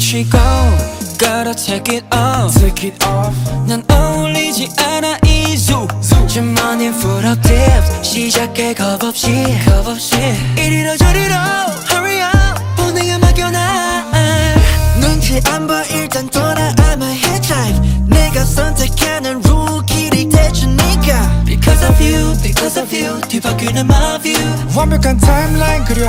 쉬고 Gotta take it off Take it off 난 어울리지 않아 이수 주머니 full of tips 시작해 겁없이 겁없이 이리로 저리로 Hurry up 보내가 맡겨놔 눈치 안 봐 일단 돌아 I'm a head type 내가 선택하는 룰길이 돼주니까 Because of you, because of you 뒤바뀌는 my view 완벽한 타임라인 그려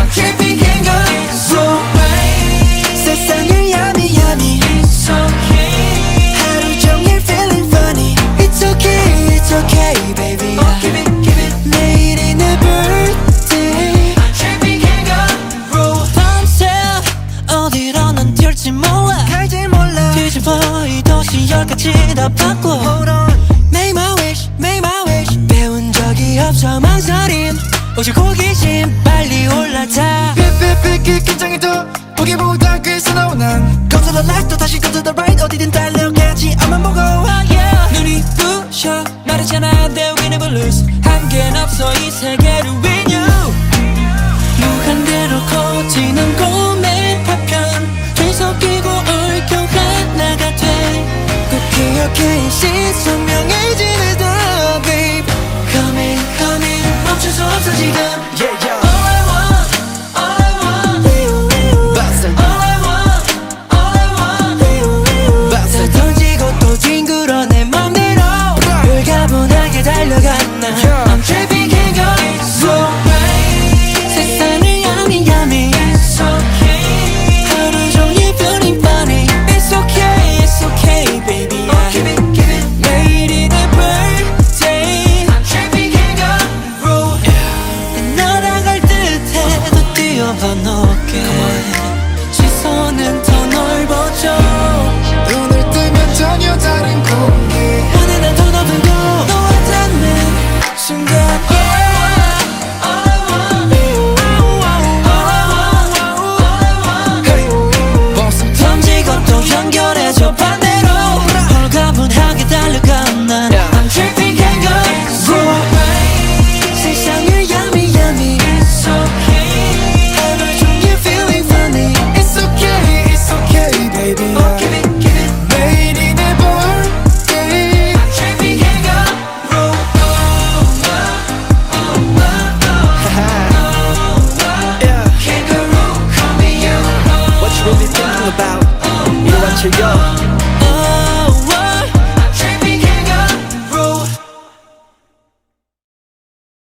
갈지 몰라. 갈지 몰라. 뒤집어 이 도시 열까지 다 바꿔. Hold on. Make my wish Make my wish. 배운 적이 없어 망설임. 오직 호기심 빨리 올라타. 삐삐삐끼 긴장해도 보기보다 괴서 나온 난. Go to the left 또 다시 go to the right 어디든 달려가지 앞만 보고. Oh, yeah. 눈이 부셔 말했잖아 They're winnable lose. 한계는 없어 이 세계를 win you. 무한대로 call 조금씩 선명해지는 더 babe. Come in come in. 멈출 수 없어 지금.